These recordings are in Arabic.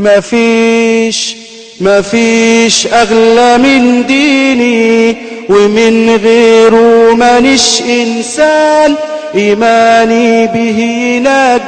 مفيش مفيش أغلى من ديني ومن غيره مانيش إنسان إيماني به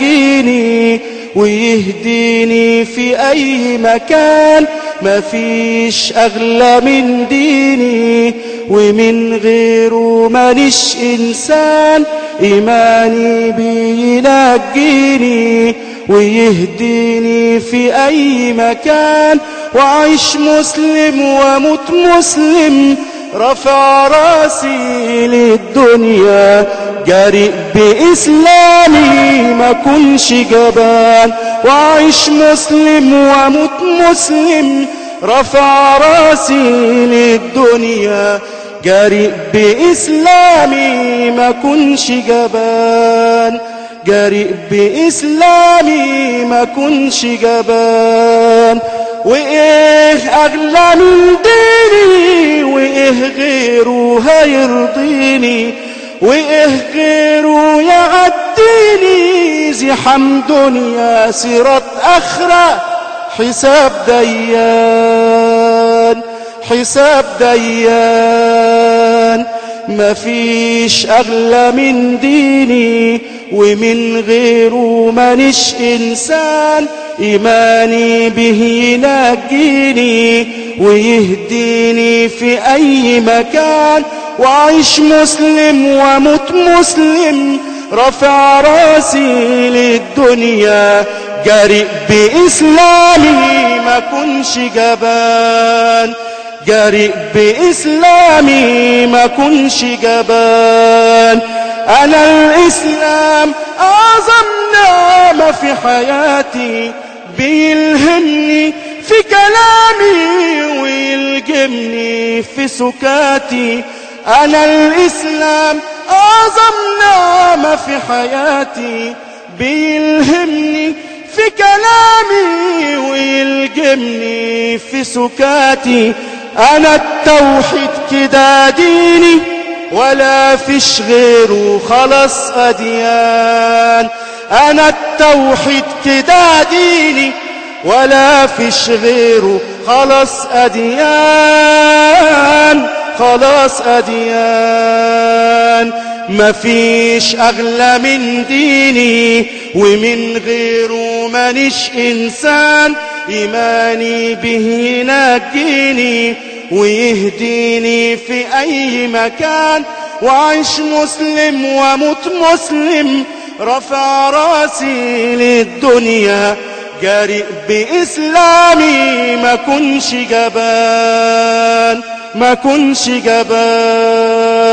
ينجيني ويهديني في أي مكان. مفيش أغلى من ديني ومن غيره مانيش إنسان إيماني بينجيني ويهديني في أي مكان. وعيش مسلم ومت مسلم. رفع رأسي للدنيا. جريء بإسلامي ما كنش جبان. وعيش مسلم ومت مسلم. رفع رأسي للدنيا. جريء بإسلامي ما كنش جبان. جريء بإسلامي ما كنش جبان وإيه أغلى من ديني وإيه غيره هيرضيني وإيه غيره يعديني. زحم دنيا صراط أخرى حساب ديان حساب ديان. مفيش أغلى من ديني ومن غيره مانيش إنسان إيماني به ينجيني ويهديني في أي مكان وعيش مسلم ومت مسلم رفع رأسي للدنيا جريء بإسلامي ما كنش جبان. جريء بإسلامي ما كنش جبان. أنا الإسلام أعظم نعمة في حياتي بيلهمني في كلامي ويلجمني في سكاتي. أنا الإسلام أعظم نعمة في حياتي بيلهمني في كلامي ويلجمني في سكاتي. أنا التوحيد كده ديني ولا فيش غيره خلاص أديان. أنا التوحيد كده ديني ولا فيش غيره خلاص أديان. خلاص أديان. مفيش أغلى من ديني ومن غيره مانيش إنسان. إيماني به ينجيني ويهديني في أي مكان وعيش مسلم ومت مسلم رفع رأسي للدنيا جريء بإسلامي ما كنش جبان ما كنش جبان.